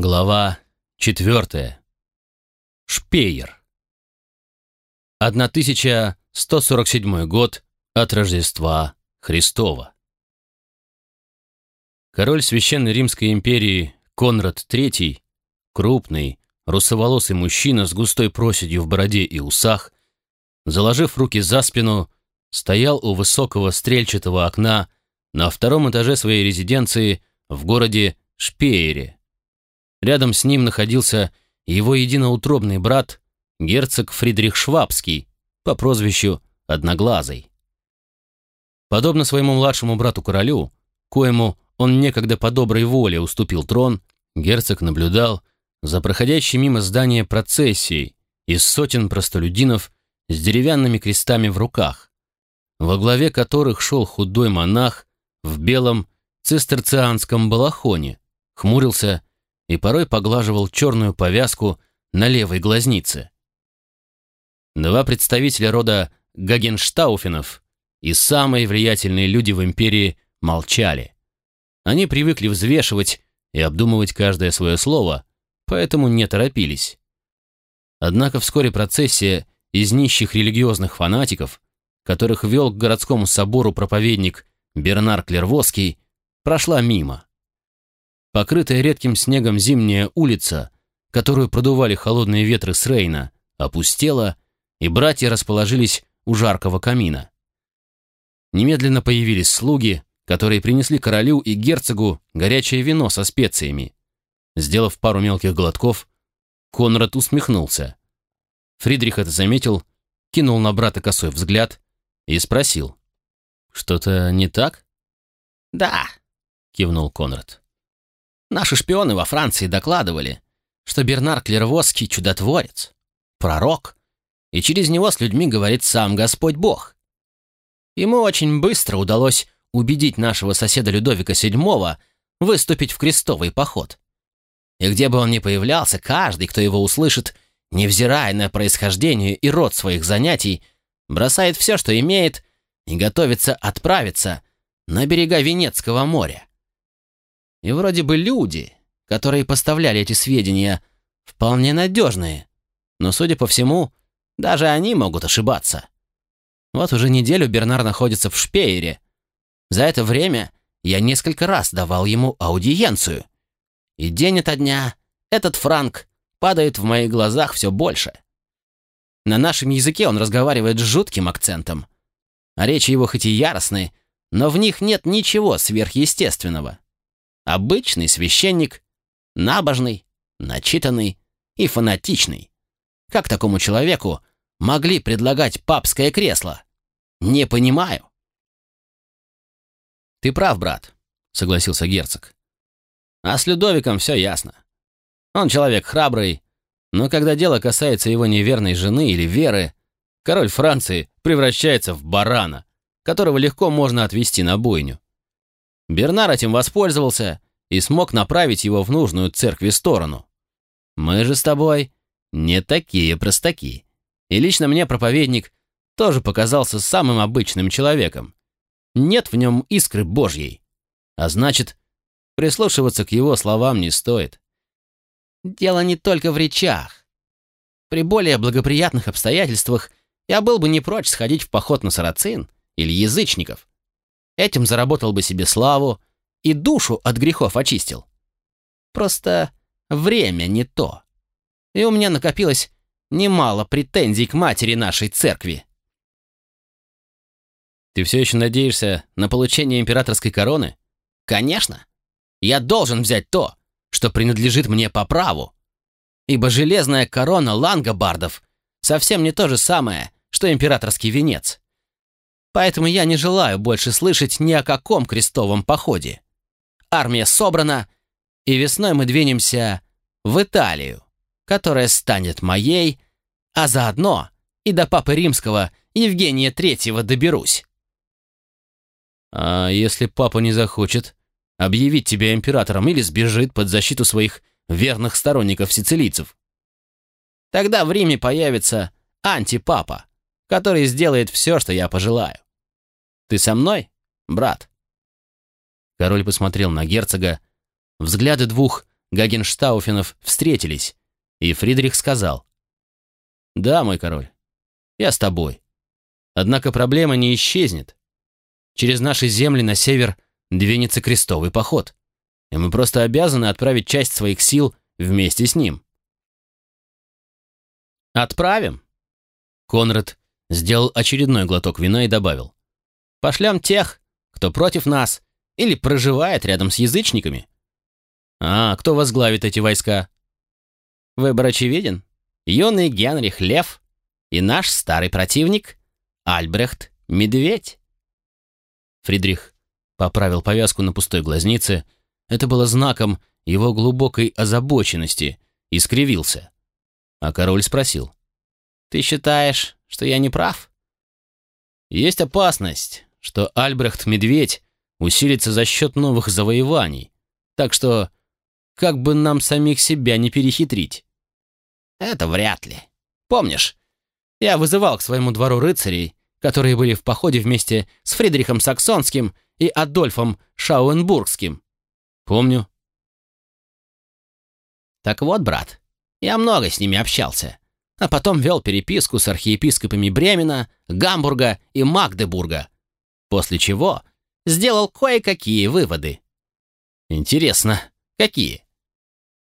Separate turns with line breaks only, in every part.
Глава четвертая. Шпеер. 1147 год от Рождества Христова. Король Священной Римской империи Конрад III, крупный, русоволосый мужчина с густой проседью в бороде и усах, заложив руки за спину, стоял у высокого стрельчатого окна на втором этаже своей резиденции в городе Шпеере, Рядом с ним находился его единоутробный брат, герцог Фридрих Швабский, по прозвищу Одноглазый. Подобно своему младшему брату-королю, коему он некогда по доброй воле уступил трон, герцог наблюдал за проходящей мимо здания процессией из сотен простолюдинов с деревянными крестами в руках, во главе которых шел худой монах в белом цистерцианском балахоне, хмурился и порой поглаживал черную повязку на левой глазнице. Два представителя рода Гагенштауфенов и самые влиятельные люди в империи молчали. Они привыкли взвешивать и обдумывать каждое свое слово, поэтому не торопились. Однако вскоре процессия из нищих религиозных фанатиков, которых вел к городскому собору проповедник Бернар Клервоский, прошла мимо. Покрытая редким снегом зимняя улица, которую продували холодные ветры с Рейна, опустела, и братья расположились у жаркого камина. Немедленно появились слуги, которые принесли королю и герцогу горячее вино со специями. Сделав пару мелких глотков, Конрад усмехнулся. Фридрих это заметил, кинул на брата косой взгляд и спросил. «Что-то не так?»
«Да», — кивнул Конрад. Наши шпионы во Франции докладывали, что Бернар Клервосский чудотворец, пророк, и через него с людьми говорит сам Господь Бог. Ему очень быстро удалось убедить нашего соседа Людовика VII выступить в крестовый поход. И где бы он ни появлялся, каждый, кто его услышит, невзирая на происхождение и род своих занятий, бросает все, что имеет, и готовится отправиться на берега Венецкого моря. И вроде бы люди, которые поставляли эти сведения, вполне надежные. Но, судя по всему, даже они могут ошибаться. Вот уже неделю Бернар находится в Шпеере. За это время я несколько раз давал ему аудиенцию. И день ото дня этот Франк падает в моих глазах все больше. На нашем языке он разговаривает с жутким акцентом. А речи его хоть и яростные, но в них нет ничего сверхъестественного. Обычный священник, набожный, начитанный и фанатичный. Как такому человеку могли предлагать папское кресло? Не понимаю. Ты прав, брат, согласился герцог. А с Людовиком все ясно. Он человек храбрый, но когда дело касается его неверной жены или веры, король Франции превращается в барана, которого легко можно отвести на бойню. Бернар этим воспользовался и смог направить его в нужную церкви сторону. Мы же с тобой не такие простаки. И лично мне проповедник тоже показался самым обычным человеком. Нет в нем искры Божьей. А значит, прислушиваться к его словам не стоит. Дело не только в речах. При более благоприятных обстоятельствах я был бы не прочь сходить в поход на сарацин или язычников. Этим заработал бы себе славу и душу от грехов очистил. Просто время не то. И у меня накопилось немало претензий к матери нашей церкви.
Ты все еще надеешься на получение императорской короны?
Конечно. Я должен взять то, что принадлежит мне по праву. Ибо железная корона лангобардов совсем не то же самое, что императорский венец. Поэтому я не желаю больше слышать ни о каком крестовом походе. Армия собрана, и весной мы двинемся в Италию, которая станет моей, а заодно и до Папы Римского Евгения Третьего доберусь.
А если папа не захочет объявить тебя императором или сбежит под защиту своих верных сторонников-сицилийцев?
Тогда в Риме появится антипапа, который сделает все, что я пожелаю. Ты со мной, брат?»
Король посмотрел на герцога. Взгляды двух Гагенштауфенов встретились, и Фридрих сказал, «Да, мой король, я с тобой. Однако проблема не исчезнет. Через наши земли на север двинется крестовый поход, и мы просто обязаны отправить часть своих сил вместе с ним». «Отправим?» Конрад сделал очередной глоток вина и добавил. «Пошлем тех, кто против нас или проживает рядом с язычниками. А кто возглавит эти войска? Выбор очевиден. Юный Генрих Лев и наш старый противник Альбрехт Медведь. Фридрих поправил повязку на пустой глазнице. Это было знаком его глубокой озабоченности и скривился. А король спросил. «Ты считаешь, что я не прав?» «Есть опасность, что Альбрехт Медведь усилится за счет новых завоеваний. Так что, как бы нам самих себя не перехитрить? Это вряд ли. Помнишь, я вызывал к своему двору рыцарей, которые были в походе вместе с Фридрихом Саксонским и Адольфом Шауенбургским. Помню. Так вот, брат, я много с ними общался, а потом вел переписку с архиепископами Бремена, Гамбурга и Магдебурга, после чего сделал кое-какие выводы. Интересно, какие?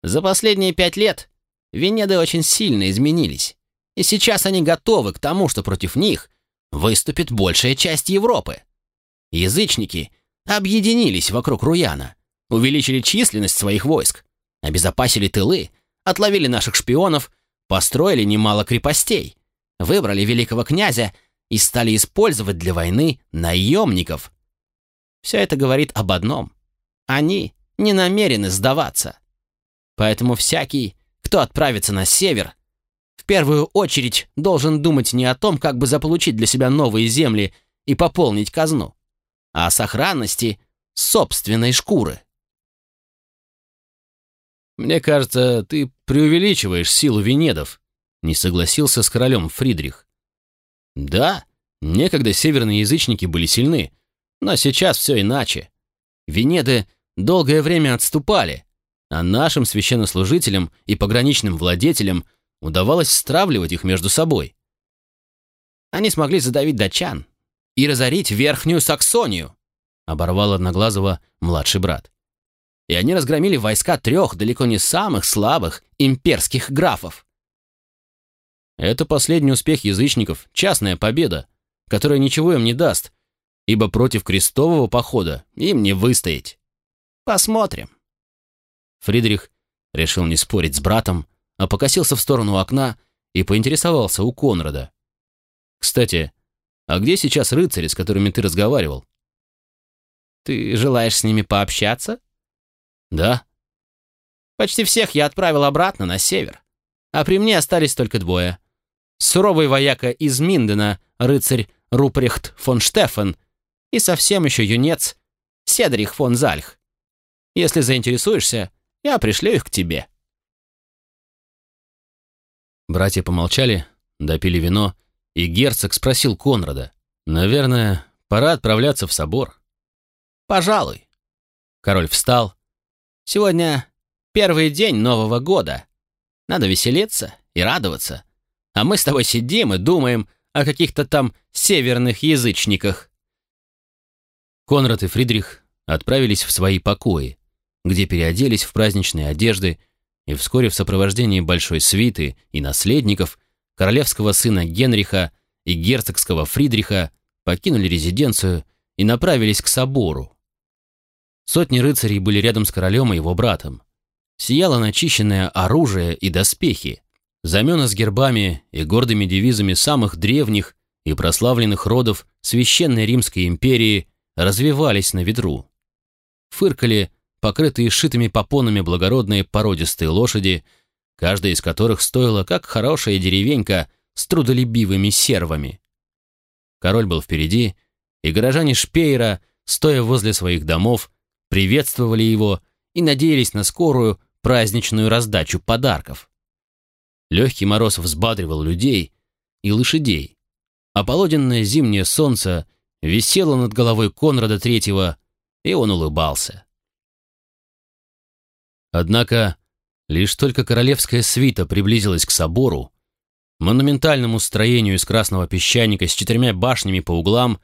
За последние пять лет Венеды очень сильно изменились, и сейчас они готовы к тому, что против них выступит большая часть Европы. Язычники объединились вокруг Руяна, увеличили численность своих войск, обезопасили тылы, отловили наших шпионов, построили немало крепостей, выбрали великого князя и стали использовать для войны наемников, все это говорит об одном. Они не намерены сдаваться. Поэтому всякий, кто отправится на север, в первую очередь должен думать не о том, как бы заполучить для себя новые земли и пополнить казну, а о сохранности собственной шкуры.
«Мне кажется, ты преувеличиваешь силу Венедов», — не согласился с королем Фридрих. «Да, некогда северные язычники были сильны, но сейчас все иначе. Венеды долгое время отступали, а нашим священнослужителям и пограничным владетелям удавалось стравливать их между собой.
Они смогли задавить датчан и разорить Верхнюю Саксонию, оборвал Одноглазого младший брат. И они разгромили войска трех далеко не самых слабых имперских графов.
Это последний успех язычников, частная победа, которая ничего им не даст, ибо против крестового похода им не выстоять.
Посмотрим.
Фридрих решил не спорить с братом, а покосился в сторону окна и поинтересовался у Конрада. «Кстати, а где сейчас рыцари, с которыми ты разговаривал?»
«Ты желаешь с ними пообщаться?»
«Да».
«Почти всех я отправил обратно на север, а при мне остались только двое. Суровый вояка из Миндена, рыцарь Рупрехт фон Штефан и совсем еще юнец Седрих фон Зальх. Если заинтересуешься, я пришлю их к тебе».
Братья помолчали, допили вино, и герцог спросил Конрада. «Наверное, пора отправляться в собор».
«Пожалуй». Король встал. «Сегодня первый день Нового года. Надо веселиться и радоваться. А мы с тобой сидим и думаем о каких-то там северных язычниках».
Конрад и Фридрих отправились в свои покои, где переоделись в праздничные одежды и вскоре в сопровождении большой свиты и наследников королевского сына Генриха и герцогского Фридриха покинули резиденцию и направились к собору. Сотни рыцарей были рядом с королем и его братом. Сияло начищенное оружие и доспехи, знамена с гербами и гордыми девизами самых древних и прославленных родов Священной Римской империи развивались на ветру. Фыркали покрытые шитыми попонами благородные породистые лошади, каждая из которых стоила как хорошая деревенька с трудолюбивыми сервами. Король был впереди, и горожане Шпейра, стоя возле своих домов, приветствовали его и надеялись на скорую праздничную раздачу подарков. Легкий мороз взбадривал людей и лошадей, а полуденное зимнее солнце — висела над головой Конрада Третьего, и он улыбался.
Однако, лишь только королевская свита приблизилась к собору, монументальному строению из красного песчаника с четырьмя башнями по углам,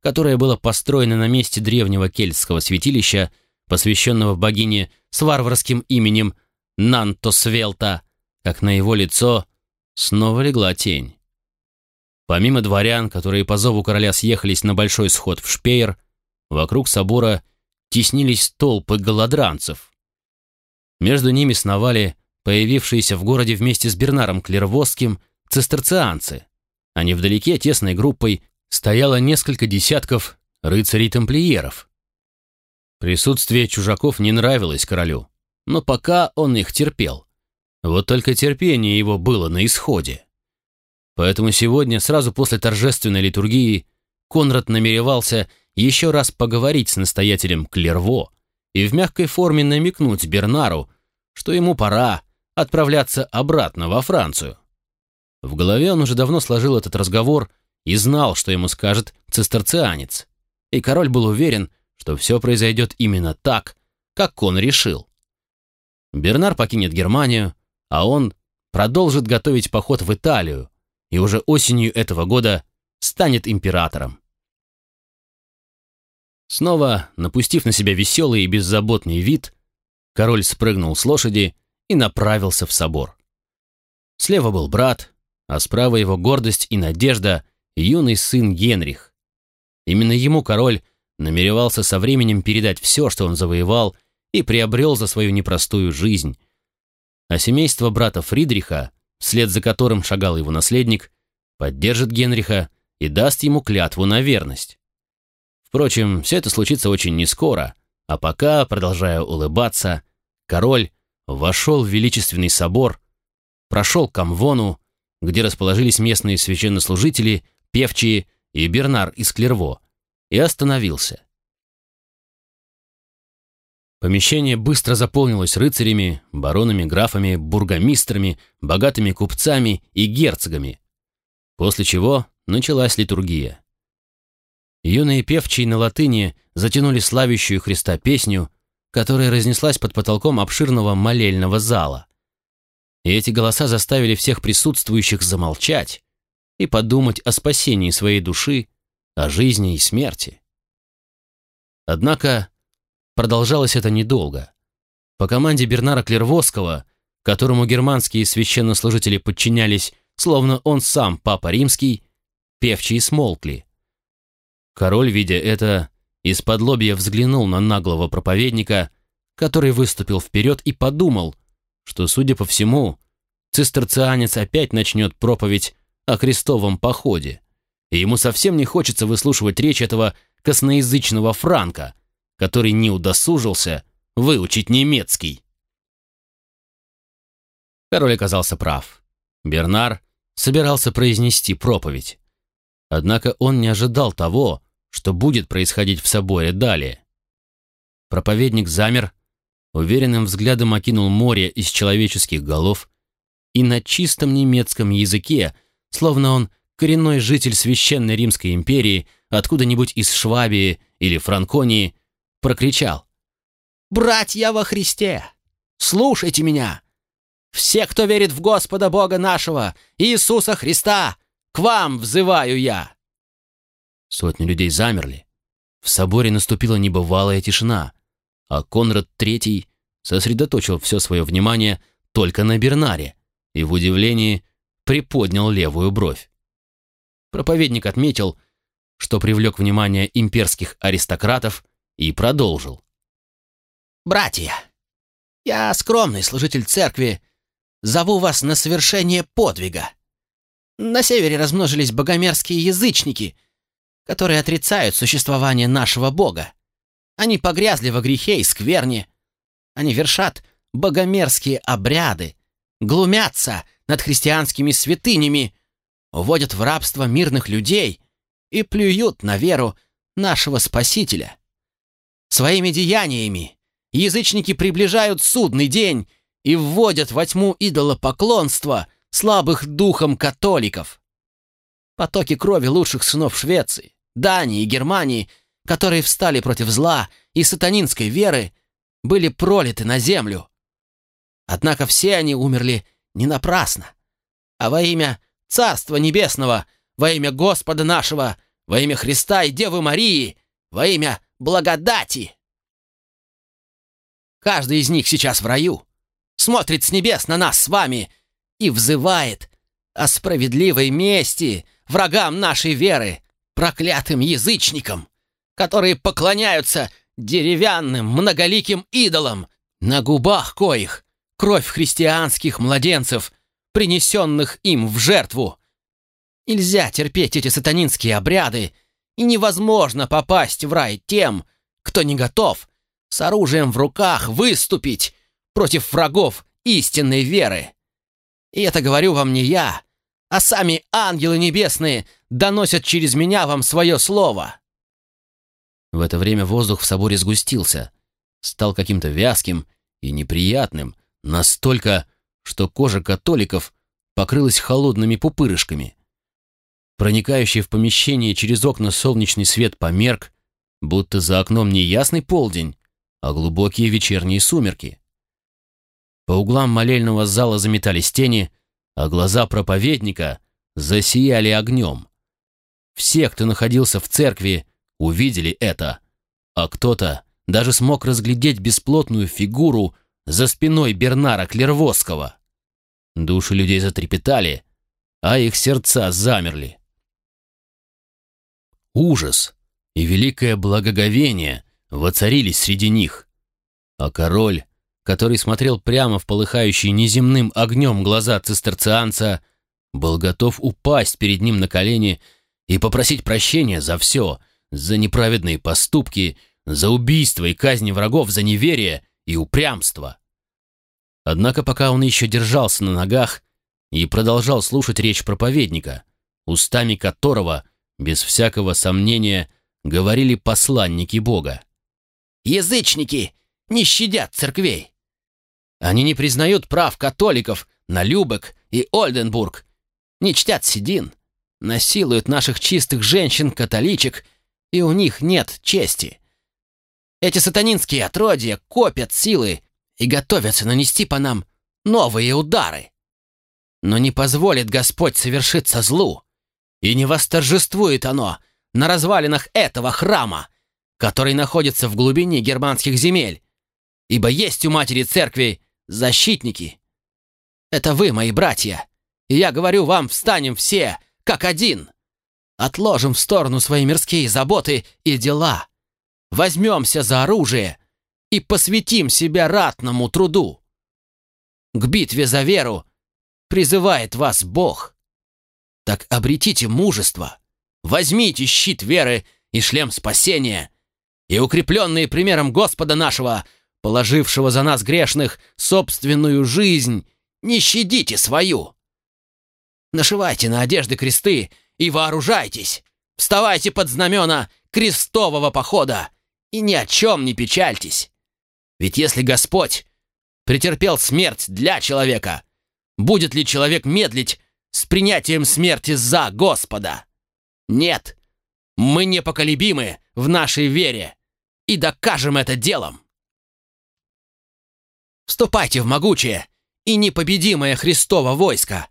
которое было построено на месте древнего кельтского святилища, посвященного богине с варварским именем Нантосвелта, как на его лицо снова легла тень. Помимо дворян, которые по зову короля съехались на большой сход в Шпеер, вокруг собора теснились толпы голодранцев. Между ними сновали появившиеся в городе вместе с Бернаром Клервосским цистерцианцы, а невдалеке тесной группой стояло несколько десятков рыцарей-тамплиеров. Присутствие чужаков не нравилось королю, но пока он их терпел. Вот только терпение его было на исходе. Поэтому сегодня, сразу после торжественной литургии, Конрад намеревался еще раз поговорить с настоятелем Клерво и в мягкой форме намекнуть Бернару, что ему пора отправляться обратно во Францию. В голове он уже давно сложил этот разговор и знал, что ему скажет цистерцианец. И король был уверен, что все произойдет именно так, как он решил. Бернар покинет Германию, а он продолжит готовить поход в Италию и уже осенью этого года станет императором. Снова, напустив на себя веселый и беззаботный вид, король спрыгнул с лошади и направился в собор. Слева был брат, а справа его гордость и надежда — юный сын Генрих. Именно ему король намеревался со временем передать все, что он завоевал и приобрел за свою непростую жизнь. А семейство брата Фридриха, вслед за которым шагал его наследник, поддержит Генриха и даст ему клятву на верность. Впрочем, все это случится очень нескоро, а пока, продолжая улыбаться, король вошел в величественный собор, прошел к Камвону, где расположились местные священнослужители, певчие и Бернар из Клерво, и остановился. Помещение быстро заполнилось рыцарями, баронами, графами, бургомистрами, богатыми купцами и герцогами, после чего началась литургия. Юные певчие на латыни затянули славящую Христа песню, которая разнеслась под потолком обширного молельного зала. И эти голоса заставили всех присутствующих замолчать и подумать о спасении своей души, о жизни и смерти. Однако продолжалось это недолго. По команде Бернара Клервосского, которому германские священнослужители подчинялись, словно он сам Папа Римский, певчие смолкли. Король, видя это, из-под лобья взглянул на наглого проповедника, который выступил вперед и подумал, что, судя по всему, цистерцианец опять начнет проповедь о крестовом походе, и ему совсем не хочется выслушивать речь этого косноязычного франка, который не удосужился выучить немецкий. Король оказался прав. Бернар собирался произнести проповедь. Однако он не ожидал того, что будет происходить в соборе далее. Проповедник замер, уверенным взглядом окинул море из человеческих голов и на чистом немецком языке, словно он коренной житель священной Римской империи, откуда-нибудь из Швабии или Франконии, прокричал. «Братья во Христе, слушайте меня! Все, кто верит в Господа Бога нашего, Иисуса Христа, к вам взываю я!» Сотни людей замерли. В соборе наступила небывалая тишина, а Конрад III сосредоточил все свое внимание только на Бернаре и в удивлении приподнял левую бровь. Проповедник отметил, что привлек внимание имперских аристократов и продолжил. «Братья, я скромный служитель церкви, зову вас на совершение подвига. На севере размножились богомерзкие язычники, которые отрицают существование нашего Бога. Они погрязли во грехе и скверне. Они вершат богомерзкие обряды, глумятся над христианскими святынями, уводят в рабство мирных людей и плюют на веру нашего Спасителя. Своими деяниями язычники приближают судный день и вводят во тьму идолопоклонства слабых духом католиков. Потоки крови лучших сынов Швеции, Дании и Германии, которые встали против зла и сатанинской веры, были пролиты на землю,
Однако все они умерли не напрасно, а во имя Царства Небесного, во имя Господа нашего, во имя Христа и Девы Марии, во имя благодати. Каждый из них сейчас в раю, смотрит с небес на нас с вами и взывает о справедливой мести врагам нашей веры, проклятым язычникам, которые поклоняются деревянным многоликим идолам, на губах коих кровь христианских младенцев, принесенных им в жертву. Нельзя терпеть эти сатанинские обряды, и невозможно попасть в рай тем, кто не готов с оружием в руках выступить против врагов истинной веры. И это говорю вам не я, а сами ангелы небесные доносят через меня вам свое слово».
В это время воздух в соборе сгустился, стал каким-то вязким и неприятным, настолько, что кожа католиков покрылась холодными пупырышками. Проникающий в помещение через окна солнечный свет померк, будто за окном не ясный полдень, а глубокие вечерние сумерки. По углам молельного зала заметались тени, а глаза проповедника засияли огнем. Все, кто находился в церкви, увидели это, а кто-то даже смог разглядеть бесплотную фигуру за спиной Бернара Клервосского. Души людей затрепетали, а их сердца замерли. Ужас и великое благоговение воцарились среди них, а король который смотрел прямо в полыхающие неземным огнем глаза цистерцианца, был готов упасть перед ним на колени и попросить прощения за все, за неправедные поступки, за убийство и казни врагов, за неверие и упрямство. Однако пока он еще держался на ногах и продолжал слушать речь проповедника, устами которого, без всякого сомнения, говорили посланники Бога.
«Язычники не щадят церквей. Они не признают прав католиков на Любек и Ольденбург, не чтят седин, насилуют наших чистых женщин-католичек, и у них нет чести. Эти сатанинские отродья копят силы и готовятся нанести по нам новые удары. Но не позволит Господь совершиться злу, и не восторжествует оно на развалинах этого храма, который находится в глубине германских земель, ибо есть у матери церкви защитники. Это вы, мои братья, и я говорю вам, встанем все, как один. Отложим в сторону свои мирские заботы и дела. Возьмемся за оружие и посвятим себя ратному труду. К битве за веру призывает вас Бог. Так обретите мужество, возьмите щит веры и шлем спасения, и укрепленные примером Господа нашего – положившего за нас грешных собственную жизнь, не щадите свою. Нашивайте на одежды кресты и вооружайтесь. Вставайте под знамена крестового похода и ни о чем не печальтесь. Ведь если Господь претерпел смерть для человека, будет ли человек медлить с принятием смерти за Господа? Нет, мы непоколебимы в нашей вере и докажем это делом. Вступайте в могучее и непобедимое Христово войско,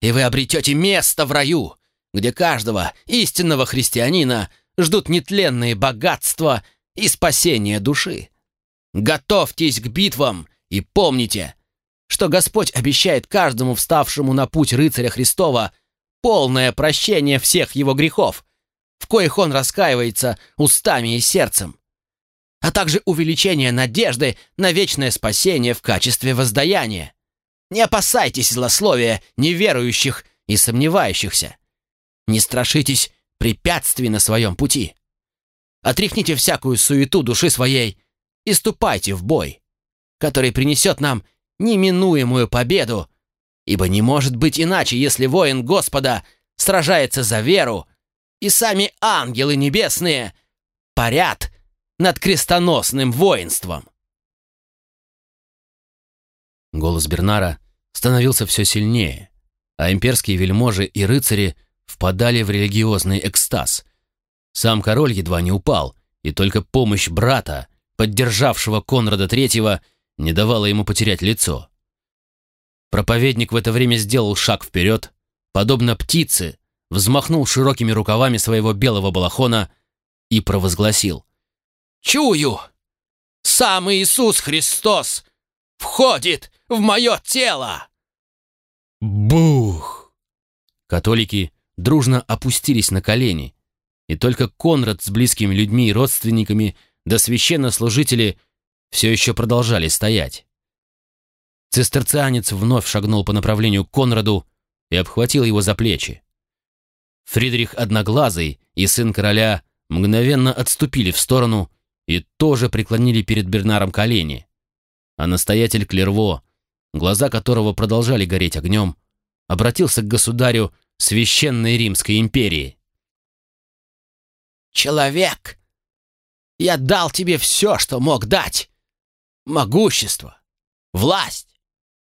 и вы обретете место в раю, где каждого истинного христианина ждут нетленные богатства и спасение души. Готовьтесь к битвам и помните, что Господь обещает каждому вставшему на путь рыцаря Христова полное прощение всех его грехов, в коих он раскаивается устами и сердцем а также увеличение надежды на вечное спасение в качестве воздаяния. Не опасайтесь злословия неверующих и сомневающихся. Не страшитесь препятствий на своем пути. Отряхните всякую суету души своей и ступайте в бой, который принесет нам неминуемую победу, ибо не может быть иначе, если воин Господа сражается за веру, и сами ангелы небесные парят над крестоносным воинством.
Голос Бернара становился все сильнее, а имперские вельможи и рыцари впадали в религиозный экстаз. Сам король едва не упал, и только помощь брата, поддержавшего Конрада III, не давала ему потерять лицо. Проповедник в это время сделал шаг вперед, подобно птице, взмахнул широкими рукавами своего белого балахона и провозгласил.
«Чую! Сам Иисус Христос входит в мое тело!»
Бух! Католики дружно опустились на колени, и только Конрад с близкими людьми и родственниками да священнослужители все еще продолжали стоять. Цистерцианец вновь шагнул по направлению к Конраду и обхватил его за плечи. Фридрих Одноглазый и сын короля мгновенно отступили в сторону и тоже преклонили перед Бернаром колени. А настоятель Клерво, глаза которого продолжали гореть огнем, обратился к государю Священной Римской империи.
«Человек, я дал тебе все, что мог дать. Могущество, власть,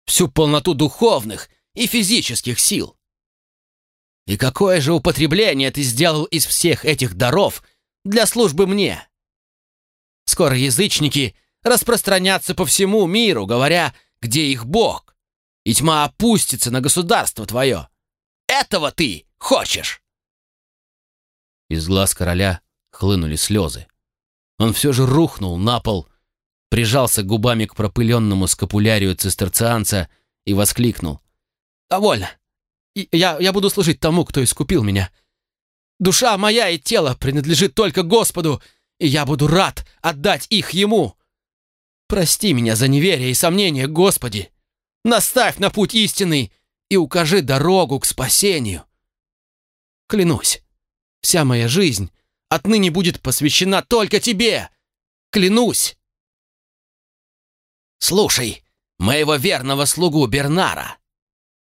всю полноту духовных и физических сил. И какое же употребление ты сделал из всех этих даров для службы мне? Скоро язычники распространятся по всему миру, говоря, где их Бог, и тьма опустится на государство твое. Этого ты хочешь?»
Из глаз короля хлынули слезы. Он все же рухнул на пол, прижался губами к пропыленному скапулярию цистерцианца и воскликнул.
«Довольно. Я, я буду служить тому, кто искупил меня. Душа моя и тело принадлежит только Господу, и я буду рад отдать их Ему. Прости меня за неверие и сомнение, Господи. Наставь на путь истинный и укажи дорогу к спасению. Клянусь, вся моя жизнь отныне будет посвящена только Тебе. Клянусь. Слушай моего верного слугу Бернара,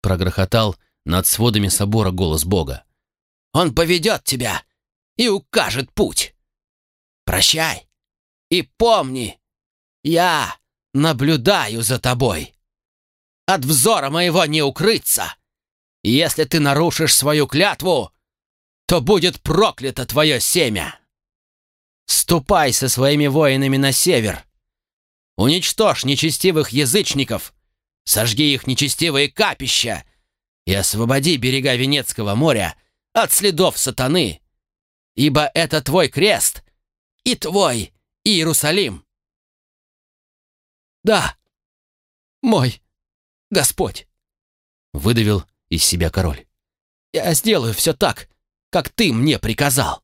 прогрохотал над сводами собора голос Бога. Он поведет тебя и укажет путь. Прощай и помни, я наблюдаю за тобой. От взора моего не укрыться. Если ты нарушишь свою клятву, то будет проклято твое семя. Ступай со своими воинами на север. Уничтожь нечестивых язычников, сожги их нечестивые капища и освободи берега Венецкого моря от следов сатаны, ибо это твой крест и твой Иерусалим. Да, мой Господь, выдавил из себя король. Я сделаю все так, как ты мне приказал.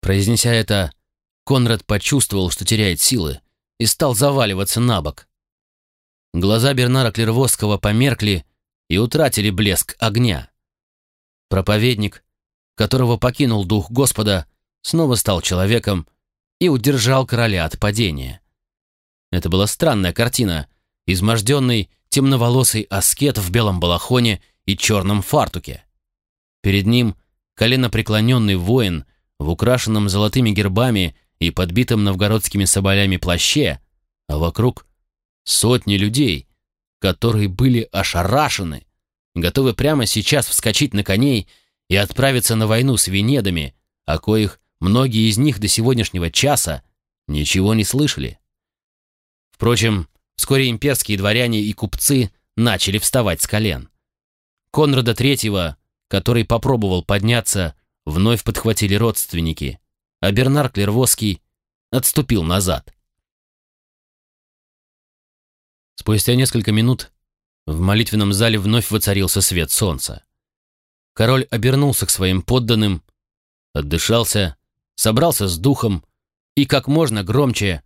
Произнеся это, Конрад почувствовал, что теряет силы, и стал заваливаться на бок. Глаза Бернара Клервосского померкли и утратили блеск огня. Проповедник, которого покинул дух Господа, снова стал человеком и удержал короля от падения. Это была странная картина, изможденный темноволосый аскет в белом балахоне и черном фартуке. Перед ним коленопреклоненный воин в украшенном золотыми гербами и подбитом новгородскими соболями плаще, а вокруг сотни людей, которые были ошарашены, готовы прямо сейчас вскочить на коней и отправиться на войну с Венедами, о коих многие из них до сегодняшнего часа ничего не слышали. Впрочем, вскоре имперские дворяне и купцы начали вставать с колен. Конрада Третьего который попробовал подняться, вновь подхватили родственники, а Бернар Клервоский отступил назад. Спустя несколько минут в молитвенном зале вновь воцарился свет солнца. Король обернулся к своим подданным, отдышался, собрался с духом и как можно громче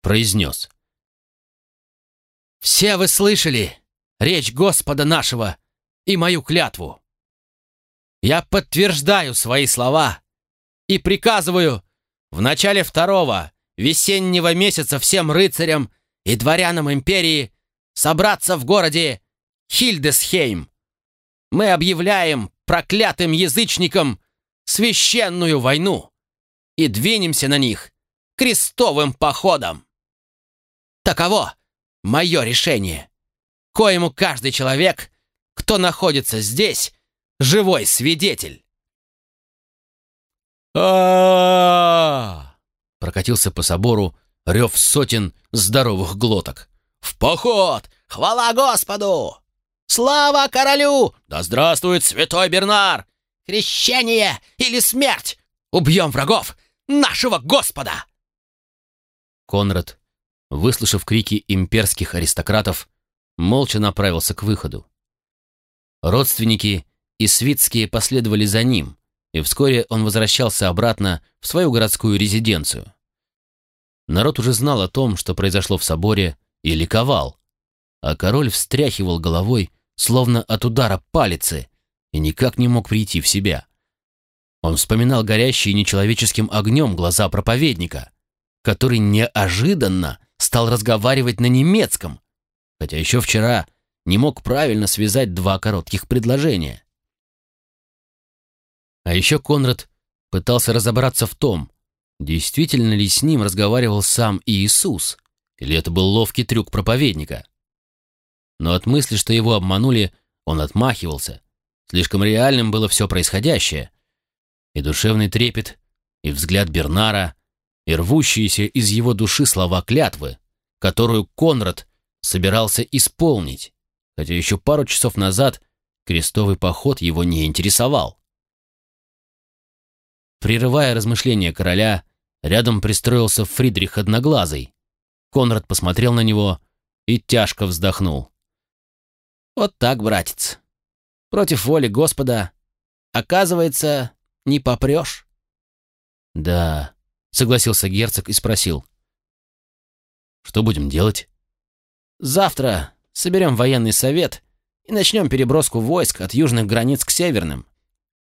произнес.
«Все вы слышали речь Господа нашего и мою клятву. Я подтверждаю свои слова и приказываю в начале второго весеннего месяца всем рыцарям и дворянам империи собраться в городе Хильдесхейм. Мы объявляем проклятым язычникам священную войну и двинемся на них крестовым походом. Таково мое решение, коему каждый человек, кто находится здесь, живой свидетель!» А Прокатился по собору рев сотен здоровых глоток. «В поход! Хвала Господу! Слава королю! Да здравствует святой Бернар! Крещение или смерть! Убьем врагов нашего Господа!»
Конрад, выслушав крики имперских аристократов, молча направился к выходу. Родственники и свитские последовали за ним, и вскоре он возвращался обратно в свою городскую резиденцию. Народ уже знал о том, что произошло в соборе, и ликовал, а король встряхивал головой, словно от удара палицы, и никак не мог прийти в себя. Он вспоминал горящие нечеловеческим огнем глаза проповедника, который неожиданно стал разговаривать на немецком, хотя еще вчера не мог правильно связать два коротких предложения. А еще Конрад пытался разобраться в том, действительно ли с ним разговаривал сам Иисус, или это был ловкий трюк проповедника. Но от мысли, что его обманули, он отмахивался. Слишком реальным было все происходящее. И душевный трепет, и взгляд Бернара, и рвущиеся из его души слова клятвы, которую Конрад собирался исполнить, хотя еще пару часов назад крестовый поход его не интересовал. Прерывая размышления короля, рядом пристроился Фридрих Одноглазый. Конрад посмотрел на него и тяжко вздохнул.
«Вот так, братец. Против воли Господа, оказывается, не попрешь».
«Да», — согласился герцог и спросил. «Что будем делать?»
«Завтра соберем военный совет и начнем переброску войск от южных границ к северным.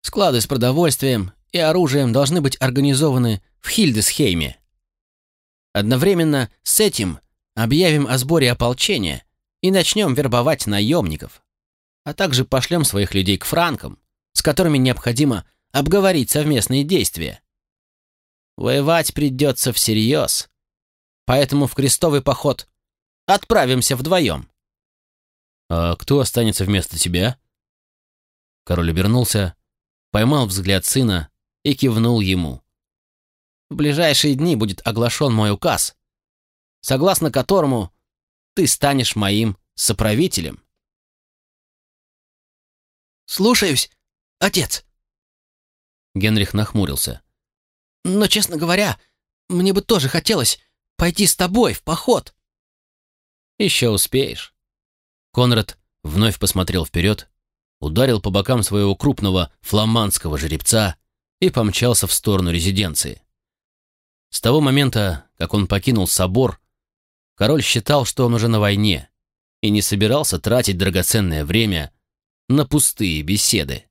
Склады с продовольствием и оружием должны быть организованы в Хильдесхейме. Одновременно с этим объявим о сборе ополчения и начнем вербовать наемников, а также пошлем своих людей к франкам, с которыми необходимо обговорить совместные действия. Воевать придется всерьез, поэтому в крестовый поход отправимся вдвоем.
«А кто останется вместо тебя?» Король обернулся, поймал взгляд сына и кивнул ему.
«В ближайшие дни будет оглашен мой указ, согласно которому ты станешь моим соправителем». «Слушаюсь, отец!»
Генрих нахмурился.
«Но, честно говоря, мне бы тоже хотелось пойти с тобой в поход».
«Еще успеешь». Конрад вновь посмотрел вперед, ударил по бокам своего крупного фламандского жеребца и помчался в сторону резиденции. С того момента, как он покинул собор, король считал, что он уже на войне и не собирался тратить драгоценное время на пустые беседы.